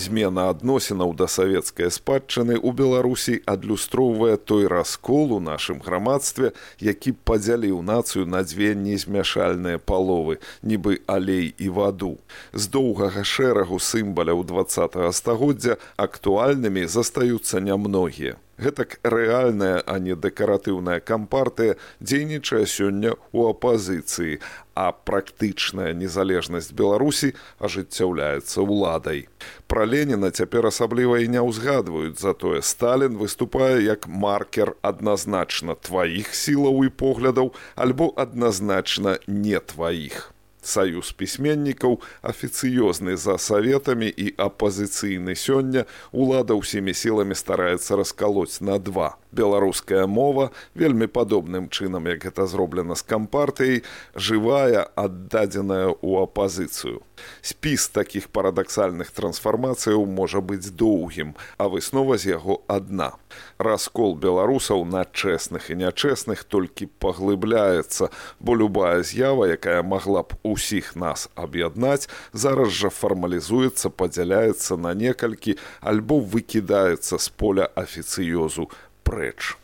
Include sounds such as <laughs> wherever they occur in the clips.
змена адносінаў да савецкай спадчыны ў беларусі адлюстроўвае той раскол у нашым грамадстве які падзяліў нацыю на дзве незмяшальныя паловы нібы алей і ваду. З доўгага шэрагу сімбаляў два стагоддзя актуальнымі застаюцца нямногія гэтак рэальная а не дэкаратыўная кампартыя дзейнічае сёння ў апазіцыі а практычная незалежнасць беларусі ажыццяўляецца ўладай. Пра леніна цяпер асабліва і не ўзгадваюць затое сталін выступае як маркер адназначна тваіх сілаў і поглядаў альбо адназначна не тваіх Саюз пісьменнікаў афіцыёзны за саветамі і апазіцыйны сёння улада ўсімі сіламі стараецца раскалоць на два беларуская мова вельмі падобным чынам як гэта зроблена з кампартыяй жывая аддадзеная ў апазіцыю. Спіс такіх парадаксальных трансфармацыяў можа быць доўгім а выснова з яго адна. Раскол беларусаў на чэсных і нячэсных толькі паглыбляецца бо любая з'ява якая магла б усіх нас аб'яднаць зараз жа фармалізуецца падзяляецца на некалькі альбо выкідаецца з поля афіцыёзу прэч.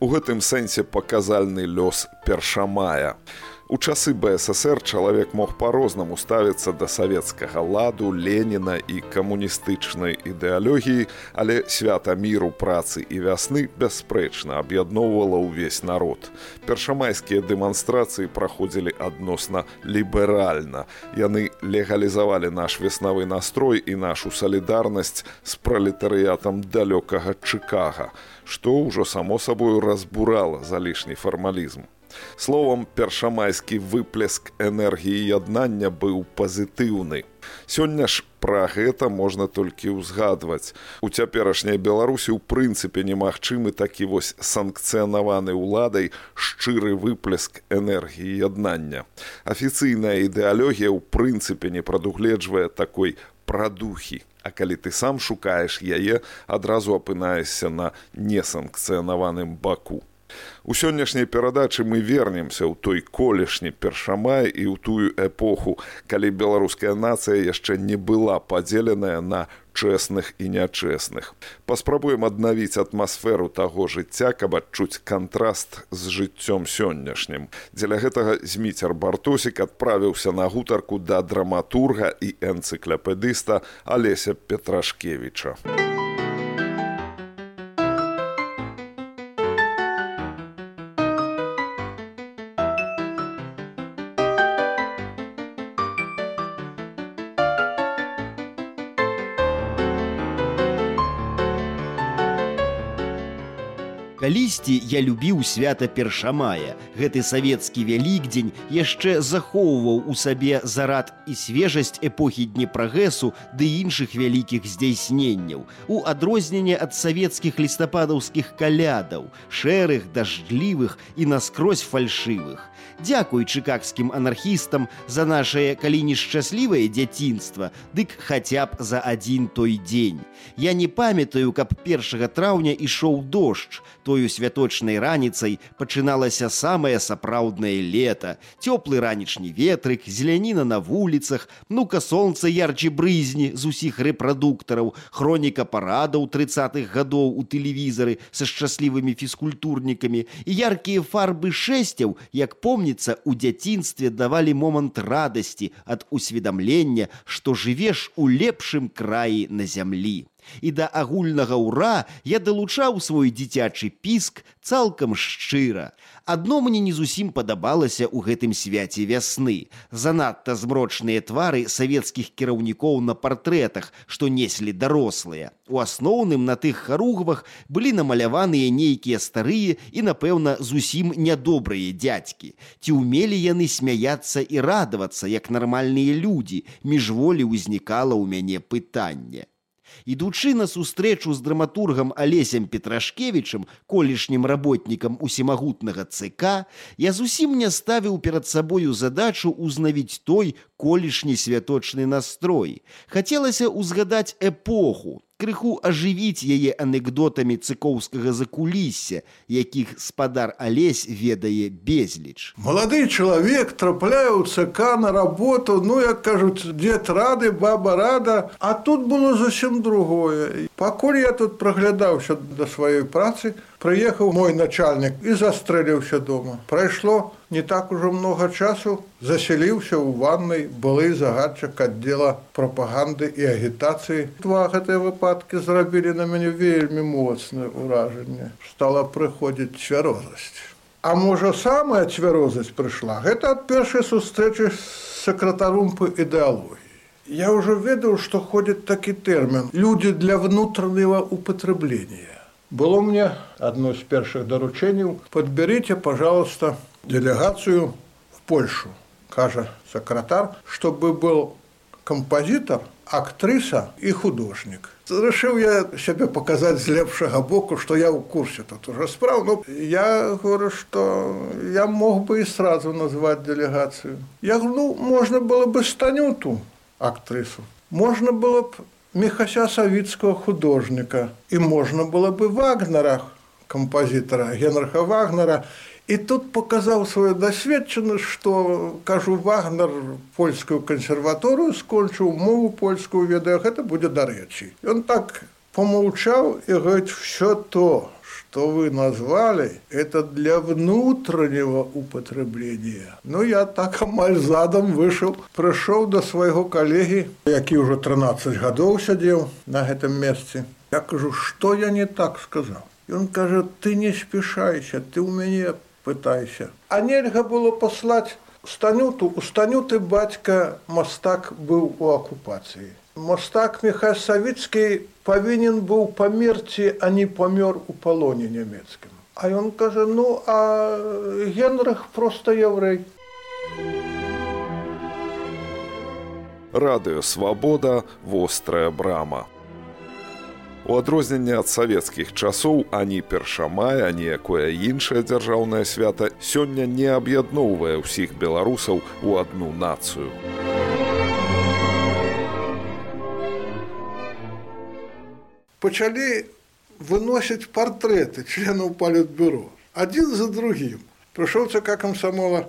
У гэтым сэнсе паказальны лёс першамая. У часы БССР чалавек мог па-рознаму ставіцца да савецкага ладу, Леніна і камуністычнай ідэалогіі, але свята міру працы і вясны бясспрэчна аб'ядноўвала ўвесь народ. Першамайскія дэманстрацыі праходзілі адносна ліберальна. Яны легалізавалі наш веснавы настрой і нашу салідарнасць з пралетарыятам далёкага Чыкага, што ўжо само сабою разбурала за лішні фармалізм. Словом, першамайскі выплеск энергіі яднання быў пазітыўны. Сёння ж пра гэта можна толькі ўзгадваць. У цяперашняй Беларусі ў прынцыпе немагчымы такі вось санкцыянаваны ўладай шчыры выплеск энергіі яднання. Афіцыйная ідэалогія ў прынцыпе не прадугледжвае такой прадухі. А калі ты сам шукаеш яе, адразу апынаешся на несанкцыянаваным баку. У сённяшняй перадачы мы вернемся ў той колішні першамай і ў тую эпоху, калі беларуская нацыя яшчэ не была падзеленая на чэсных і нячэсных. Паспрабуем аднавіць атмасферу таго жыцця, каб адчуць кантраст з жыццём сённяшнім. Дзеля гэтага зміцер бартосік адправіўся на гутарку да драматурга і энцыкляпедыста Алеся Петрашкевіча. Lise Калісьці я любіў свята першамая. Гэты савецкі вялікдзень яшчэ захоўваў у сабе зарад і свежасць эпохі днепрагэсу ды іншых вялікіх здзяйсненняў. У адрозненне ад савецкіх лістападаўскіх калядаў, шэрых, дажджлівых і наскрозь фальшывых. Дзякуй чыкагскім анархістам за нашае калі нешчаслівае дзяцінства, дык хаця б за адзін той дзень. Я не памятаю, каб першага траўня ішоў дождж, тою святочнай раніцай пачыналася самае сапраўднае лета. Цёплы ранішні ветрык зеляніна на вуліцах ну-ка солнце ярче брызні з усіх рэпрадуктараў хроніка парадаў тридцатых гадоў у тэлевізары са шчаслівымі фізкультурнікамі і яркія фарбы шэсцяў як помніцца у дзяцінстве давалі момант радасці ад усведамлення што жывеш у лепшым краі на зямлі і да агульнага ўра я далучаў свой дзіцячы піск цалкам шчыра. Адно мне не зусім падабалася ў гэтым свяце вясны. Занадта змрочныя твары савецкіх кіраўнікоў на партрэтах, што неслі дарослыя. У асноўным на тых харугвах былі намаляваныя нейкія старыя і, напэўна, зусім нядобрыя дзядзькі. Ці ўмелі яны смяяцца і радавацца, як нармальныя людзі, міжволі ўзнікала ў мяне пытанне. Ідучы на сустрэчу з драматургам алесем петрашкевічам колішнім работнікам усімагутнага ЦК я зусім не ставіў перад сабою задачу ўзнавіць той колішні святочны настрой. Хацелася ўзгадаць эпоху крыху ажывіць яе анекдотамі цыкоўскага закулісся, якіх спадар Алесь ведае безліч. Малады чалавек трапляе ў ЦК на работу, ну як кажуць, дзед рады, баба рада, а тут было зусім другое. Пакуль я тут праглядаўся да сваёй працы, прыехаў мой начальнік і застрэліўся дома. Прайшло не так ужо много часу, засяліўся ў ваннай былы загадчык аддзела прапаганды і агітацыі. Два гэтыя выпадкі зрабілі на мяне вельмі моцнае ўражанне. стала прыходзіць цвярозасць. А можа самая цвярозасць прыйшла. Гэта ад першай сустрэчы з сакратаром па ідэалогіі. Я ўжо ведаў, што ходзіць такі тэрмін. Людзі для внутраннага употреблення. Было мне одно из первых доручений. Подберите, пожалуйста, делегацию в Польшу, кажа секретарь, чтобы был композитор, актриса и художник. Решил я себе показать с лепшего боку, что я в курсе тут уже справ. Но я говорю, что я мог бы и сразу назвать делегацию. Я ну, можно было бы Станюту, актрису. Можно было бы Михася Савицкого художника. И можно было бы Вагнера, композитора Генриха Вагнера. И тут показал свою досведченность, что, кажу, Вагнер польскую консерваторию скончил, мову польскую будет до речи. И он так помолчал и говорит, все то, что вы назвали, это для внутреннего употребления. Ну, я так амаль задом вышел, пришел до своего коллеги, який уже 13 годов сидел на этом месте. Я кажу, что я не так сказал? И он каже, ты не спешайся, ты у меня пытайся. А нельга было послать Станюту. У Станюты батька Мастак был у оккупации. Мастак Михай Савицкий павінен быў памерці, а не памёр у палоне нямецкім. А ён кажа: ну, а Генрых просто яўрэй. Радыё свабода, вострая брама. У адрозненне ад савецкіх часоў ані першамай, ані якое іншае дзяржаўнае свята сёння не аб'ядноўвае ўсіх беларусаў у адну нацыю. пачалі выносіць партрэты членаў палітбюро адзін за другім прыйшоў ЦК камсамола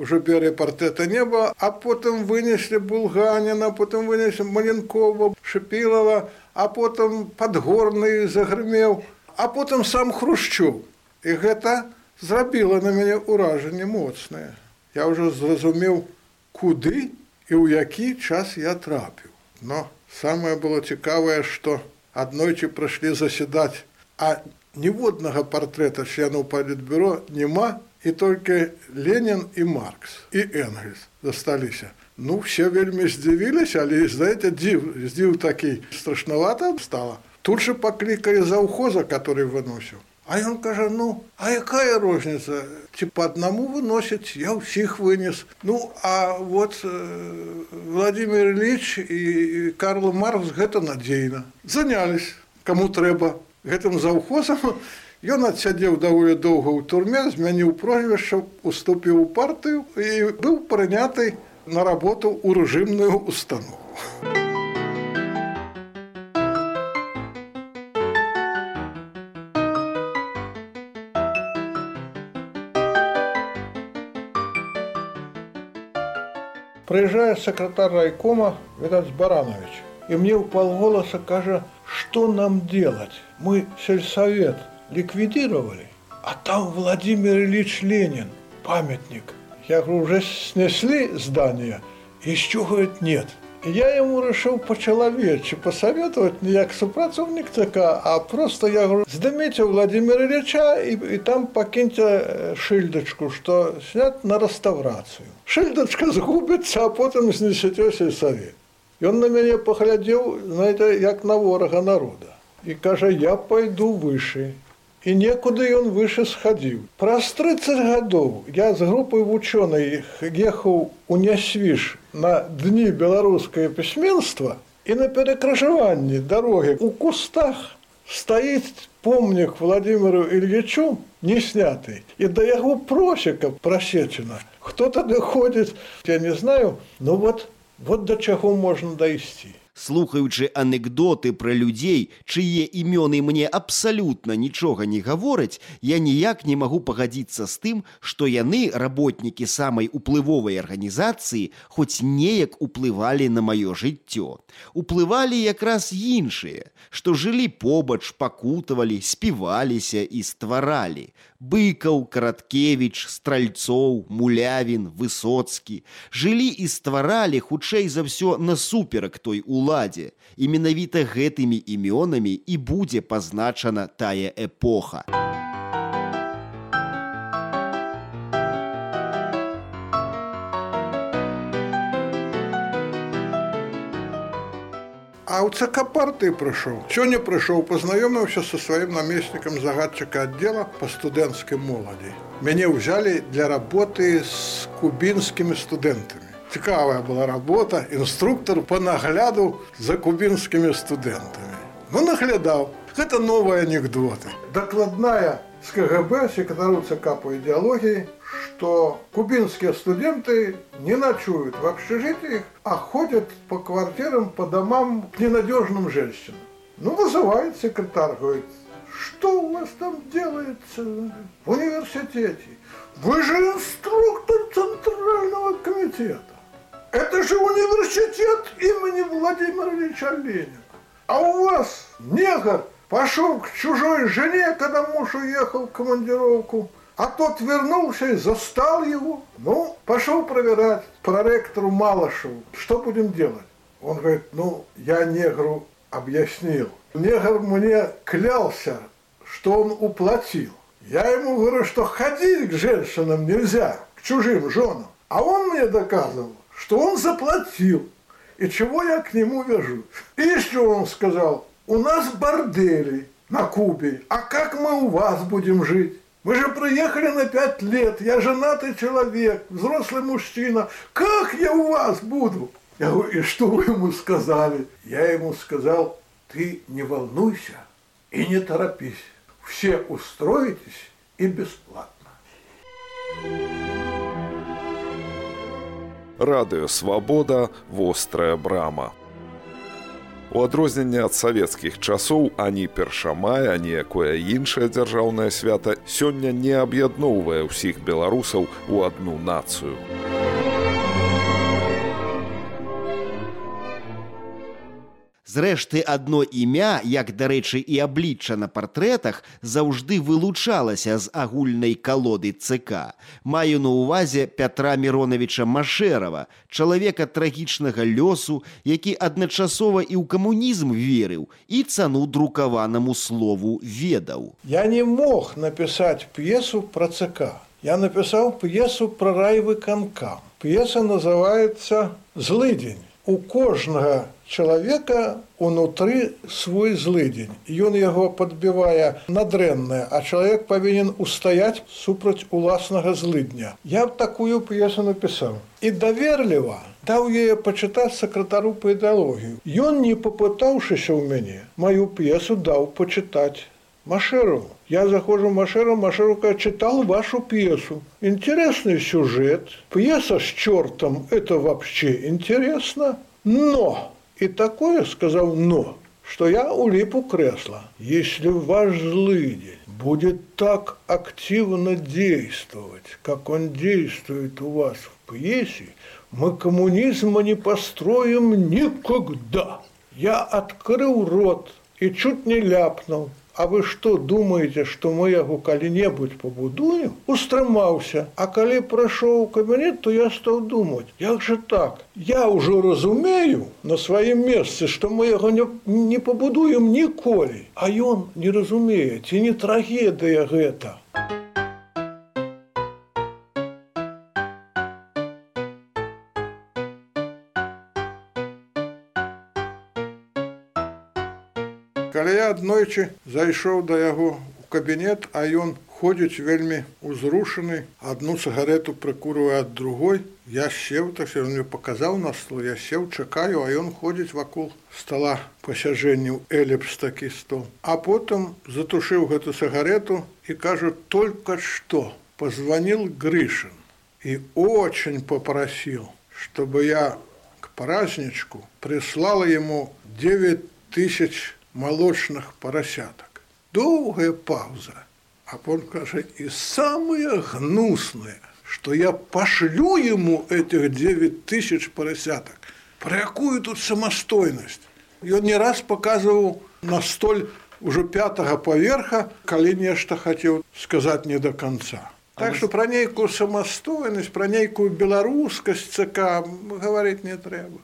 уже бярэ партрэта неба а потым вынеслі булганіна потым вынеслі маленкова шыпілава а потым падгорны загрымеў а потым сам хрушчу. І гэта зрабіла на мяне ўражанне моцнае. Я ўжо зразумеў куды і ў які час я трапіў. Но самае было цікавае што аднойчы прыйшлі заседаць а ніводнага партрэта членаў палітбюро няма і только ленин і маркс і энгельс засталіся ну все вельмі здзівіліся але знаете дзіў здзіў такі страшнавата стала. Тут же паклікалі заўхоза который выносіў. А ён кажа ну а якая розніца? Ці по аднаму выносіць я ўсіх вынес ну а вот э, владимир ильич і карл маркс гэта надзейна. Занялись кому трэба. Гэтым заўхозам ён адсядзеў даволі доўга ў турме змяніў прозвішча уступіў у партыю і быў прыняты на работу ў рэжымную установу Прыязджае сакратар райкома відаць баранович і мне ў палголаса кажа что нам делать мы сельсовет ликвидировали а там владимир ильич ленин памятник я говорю, уже снесли здание еще говорит нет я ему решил по-человече посоветовать не як супрацоўнік ЦК, а просто я говорю, здымите Владимира Ильича и, и там покиньте э, шильдочку, что снят на реставрацию. Шильдочка сгубится, а потом снесете сельсовет. И он на меня поглядел, знаете, як на ворога народа. И каже, я пойду выше і некуды ён выше схадзіў. Праз 30 гадоў я з групай вучонай ехаў у нясвіж на дні беларускае пісьменства І на перакрыжаванні дарогі у кустах стаіць помнік Владимиру Ильичу не сняты. І да яго просека прасечана. Хто тады ходзіць, я не знаю, ну вот, вот да чаго можна дайсці Слухаючы анекдоты пра людзей, чые імёны мне абсалютна нічога не гавораць, я ніяк не магу пагадзіцца з тым, што яны работнікі самай уплывовай арганізацыі хоць неяк уплывалі на маё жыццё. Уплывалі якраз іншыя, што жылі побач, пакутавалі, співаліся і стваралі быкаў караткевич стральцоў мулявін высоцкі жылі і стваралі хутчэй за ўсё насуперак той уладзе і менавіта гэтымі імёнамі і будзе пазначана тая эпоха а ў ЦК партыі прыйшоў. Сёння прыйшоў, пазнаёміўся са сваім намеснікам загадчыка аддзела па студэнцкай моладзі. Мяне ўзялі для работы з кубінскімі студэнтамі. Цікавая была работа, інструктор па нагляду за кубінскімі студэнтамі. Ну наглядаў. Гэта новыя анекдоты. Дакладная з КГБ секретару ЦК по ідэалогіі, что кубинские студенты не ночуют в общежитиях, а ходят по квартирам, по домам к ненадежным женщинам. Ну, вызывает секретарь, говорит, что у вас там делается в университете? Вы же инструктор Центрального комитета. Это же университет имени Владимира Ильича Ленина. А у вас негр пошел к чужой жене, когда муж уехал в командировку, а тот вернулся и застал его. Ну, пошел проверять проректору Малышеву, что будем делать. Он говорит, ну, я негру объяснил. Негр мне клялся, что он уплатил. Я ему говорю, что ходить к женщинам нельзя, к чужим женам. А он мне доказывал, что он заплатил. И чего я к нему вяжу? И еще он сказал, у нас бордели на Кубе, а как мы у вас будем жить? Мы же приехали на пять лет, я женатый человек, взрослый мужчина. Как я у вас буду? Я говорю, и что вы ему сказали? Я ему сказал, ты не волнуйся и не торопись. Все устроитесь и бесплатно. Радыё свабода, вострая брама. У адрозненне ад савецкіх часоў ані першамая, ані якое іншае дзяржаўнае свята сёння не аб'ядноўвае ўсіх беларусаў у адну нацыю. Зрэшты, адно імя, як дарэчы і аблічча на партрэтах, заўжды вылучалася з агульнай калоды ЦК. Маю на ўвазе Пятра Міронавіча Машэрава, чалавека трагічнага лёсу, які адначасова і ў камунізм верыў і цану друкаванаму слову ведаў. Я не мог напісаць п'есу пра ЦК. Я напісаў п'есу пра райвы канкам. П'еса называется злыдзень. У кожнага чалавека унутры свой злыдзень. Ён яго падбівае надрэннае, а чалавек павінен устаяць супраць уласнага злыдня. Я б такую п'есу напісаў. І даверліва даў яе пачытаць сакратару па ідэалогію. Ён, не папытаўшыся ў мяне, маю п'есу даў пачытаць. Машеру. Я захожу Машеру, Машерука читал вашу пьесу. Интересный сюжет. Пьеса с чертом – это вообще интересно. Но и такое сказал «но», что я улип у кресла. Если ваш злый день будет так активно действовать, как он действует у вас в пьесе, мы коммунизма не построим никогда. Я открыл рот и чуть не ляпнул. А вы что думаете, что мы яго калі-небудзь пабудуем? Устрымаўся, А калі прайшоў кабінет, то я стаў думаць, як же так? Я ўжо разумею на сваім месцы, што мы яго не, не пабудуем ніколі, А ён не разумее, ці не трагедыя гэта. Я аднойчы зайшоў да яго у кабінет, а ён ходзіць вельмі узрушаны одну цыгарету прыкурвае ад другой. Я сеў так ён мне паказаў на стол я сеў чакаю а ён ходзіць вакол стола пасяжэнняў элепс такі стол. А потым затушыў гэту цыгарету і кажу только что позвонил грышин и очень попросил чтобы я к праздничку прислала ему 9 тысяч молочных поросяток долгая пауза а он каже и самое гнусное что я пошлю ему этих 9 тысяч поросяток. Про какую тут самостойность? И он не раз показывал на столь уже пятого поверха, коли нечто хотел сказать не до конца. Так что про некую самостойность, про некую белорусскость ЦК говорить не треба.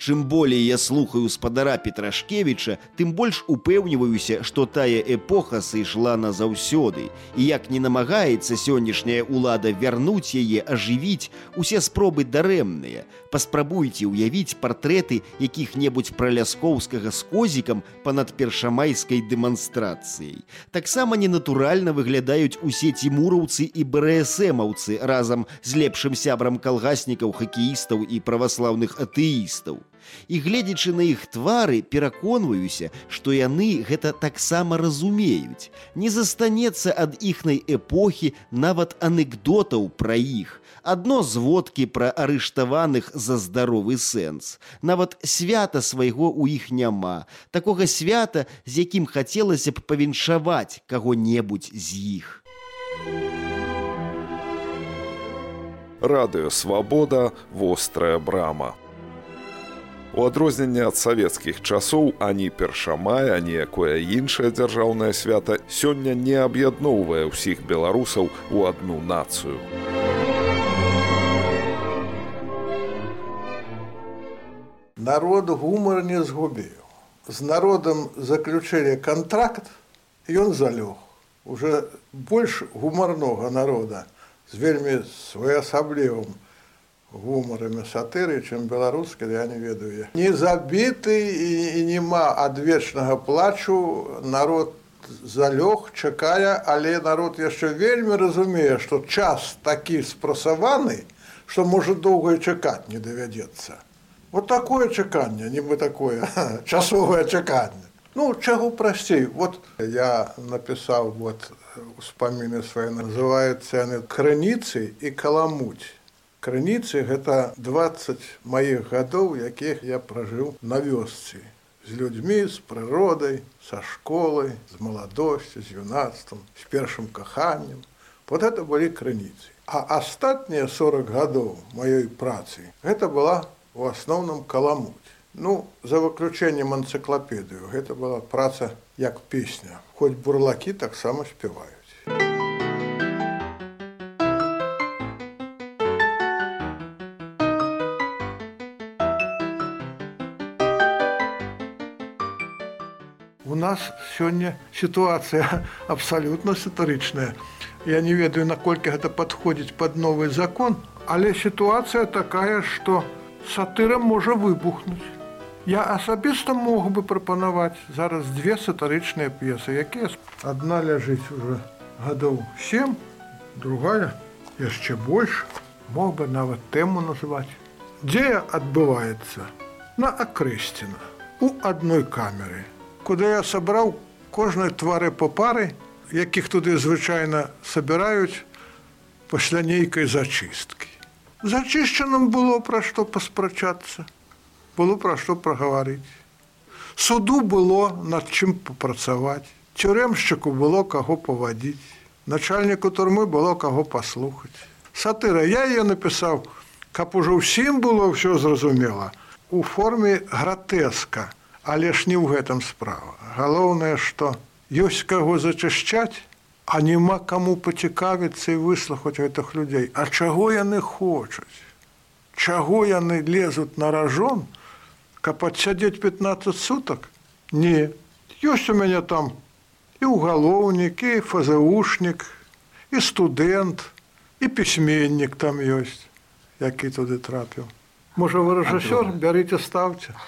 Чым болей я слухаю спадара Петрашкевіча, тым больш упэўніваюся, што тая эпоха сышла назаўсёды. І як не намагаецца сённяшняя ўлада вярнуць яе, ажывіць, усе спробы дарэмныя. Паспрабуйце ўявіць партрэты якіх-небудзь праляскоўскага з козікам панад першамайскай дэманстрацыяй. Таксама ненатуральна выглядаюць усе цімураўцы і БРСМаўцы разам з лепшым сябрам калгаснікаў хакеістаў і праваслаўных атэістаў. І гледзячы на іх твары, пераконваюся, што яны гэта таксама разумеюць. Не застанецца ад іхнай эпохі нават анекдотаў пра іх. Адно зводкі пра арыштаваных за здаровы сэнс. Нават свята свайго ў іх няма. Такога свята, з якім хацелася б павіншаваць каго-небудзь з іх. Радыё свабода, вострая брама. У адрозненне ад савецкіх часоў ані першамая, ані якое іншае дзяржаўнае свята сёння не аб'ядноўвае ўсіх беларусаў у адну нацыю. Народ гумар не згубіў. З народам заключылі контракт, ён залёг. Уже больш гумарнога народа з вельмі своеасаблівым гумарами сатыры, чым беларускі, я не ведаю. Не забіты і, і няма адвечнага плачу, народ залёг, чакае, але народ яшчэ вельмі разумее, што час такі спрасаваны, што можа доўга чакаць не давядзецца. Вот такое чаканне, нібы такое <laughs> часовае чаканне. Ну чаго прасцей. Вот я напісаў вот успаміны свае называюцца яны крыніцы і каламуць крыніцы гэта 20 маіх гадоў якіх я пражыў на вёсцы. З людзьмі з прыродай са школай з маладосцю з юнацтвам з першым каханнем. Вот это былі крыніцы. А астатнія 40 гадоў маёй працы гэта была у асноўным каламуць. Ну за выключэннем энцыклапедыю гэта была праца як песня. Хоць бурлакі таксама спяваюць нас сёння сітуацыя <laughs> абсалютна сатарычная. Я не ведаю, наколькі гэта падходзіць пад новы закон, але сітуацыя такая, што сатыра можа выбухнуць. Я асабіста мог бы прапанаваць зараз две сатарычныя п'есы, якія адна ляжыць уже гадоў сем, другая яшчэ больш мог бы нават тэму называць. Дзе адбываецца на акрэсціна у адной камеры куды я сабраў кожнай твары па пары, якіх туды звычайна сабіраюць пасля нейкай зачысткі. Зачышчаным было пра што паспрачацца, было пра што прагаварыць. Суду было над чым папрацаваць, цюрэмшчыку было каго павадзіць, начальніку турмы было каго паслухаць. Сатыра я ее напісаў, каб ужо ўсім было ўсё зразумела у форме гратэска, Але ж не ў гэтым справа. Галоўнае, што ёсць каго зачышчаць, а няма каму пацікавіцца і выслухаць гэтых людзей. А чаго яны хочуць? Чаго яны лезуць на ражон, каб адсядзець 15 сутак? Не. Ёсць у мяне там і ўгалоўнік, і фазаушнік, і студэнт, і пісьменнік там ёсць, які туды трапіў. Можа вы рэжысёр, бярыце ставце.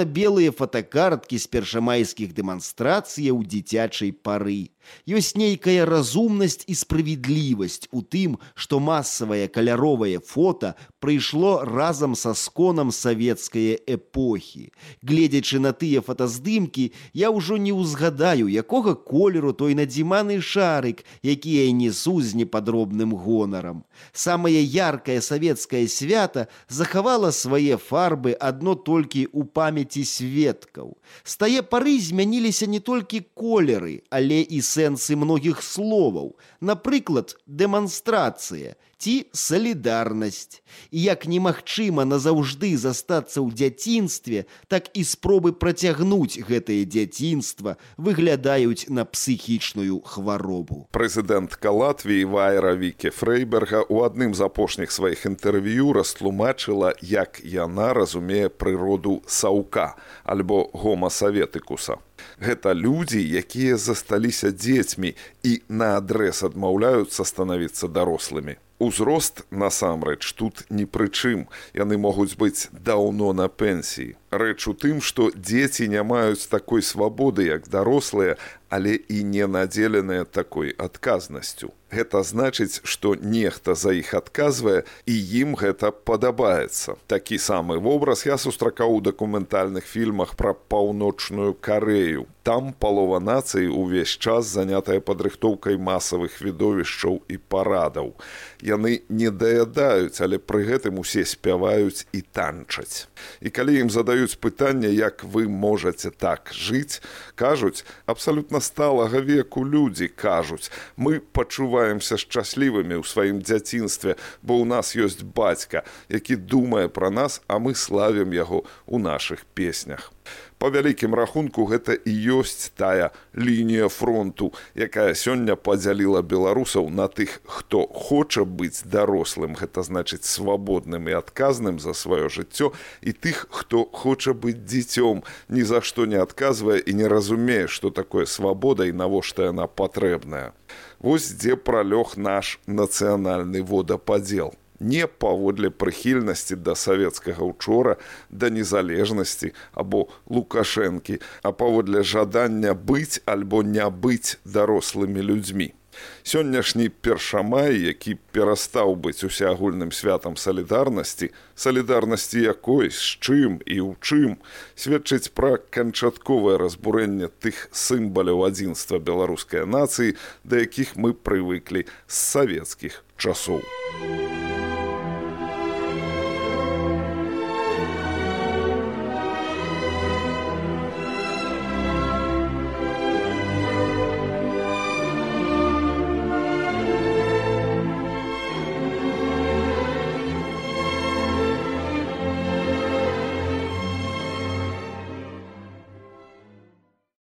Чорна-белыя фотокарткі з першамайскіх дэманстрацыяў дзіцячай пары. Ёсць нейкая разумнасць і справядлівасць у тым, што масавае каляровае фота прыйшло разам са сконам савецкае эпохі. Гледзячы на тыя фотаздымкі, я ўжо не ўзгадаю, якога колеру той надзіманы шарык, які я несу з непадробным гонарам. Самае яркае савецкае свята захавала свае фарбы адно толькі ў памяці сведкаў. З тае пары змяніліся не толькі колеры, але і сэнсы многіх словаў. Напрыклад, дэманстрацыя ці салідарнасць. І як немагчыма назаўжды застацца ў дзяцінстве, так і спробы працягнуць гэтае дзяцінства выглядаюць на псіхічную хваробу. Прэзідэнт Калатвіі Вайра Вікі Фрейберга ў адным з апошніх сваіх інтэрв'ю растлумачыла, як яна разумее прыроду саўка альбо гомасаветыкуса. Гэта людзі, якія засталіся дзецьмі і наадрэз адмаўляюцца станавіцца дарослымі. Узрост насамрэч тут ні пры чым яны могуць быць даўно на пенсіі. Рэч у тым, што дзеці не маюць такой свабоды, як дарослыя, але і не надзеленыя такой адказнасцю. Гэта значыць, што нехта за іх адказвае і ім гэта падабаецца. Такі самы вобраз я сустракаў у дакументальных фільмах пра паўночную карею. Там палова нацыі ўвесь час занятая падрыхтоўкай масавых відовішчаў і парадаў. Яны не даядаюць, але пры гэтым усе спяваюць і танчаць. І калі ім задаюць пытанне, як вы можаце так жыць, кажуць абсалютна сталага веку людзі кажуць, мы пачуваем адчуваемся шчаслівымі ў сваім дзяцінстве, бо ў нас ёсць бацька, які думае пра нас, а мы славім яго ў нашых песнях. Па вялікім рахунку гэта і ёсць тая лінія фронту, якая сёння падзяліла беларусаў на тых, хто хоча быць дарослым, гэта значыць свабодным і адказным за сваё жыццё і тых, хто хоча быць дзіцём, ні за што не адказвае і не разумее, што такое свабода і навошта яна патрэбная. Вось дзе пралёг наш нацыянальны водападзел. Не паводле прыхільнасці да савецкага учора, да незалежнасці або лукашэнкі, а паводле жадання быць альбо не быць дарослымі людзьмі. Сённяшні першамай, які перастаў быць усеагульным святам салідарнасці, салідарнасці якой з чым і ў чым сведчыць пра канчатковае разбурэнне тых сімбаляў адзінства беларускай нацыі, да якіх мы прывыклі з савецкіх часоў.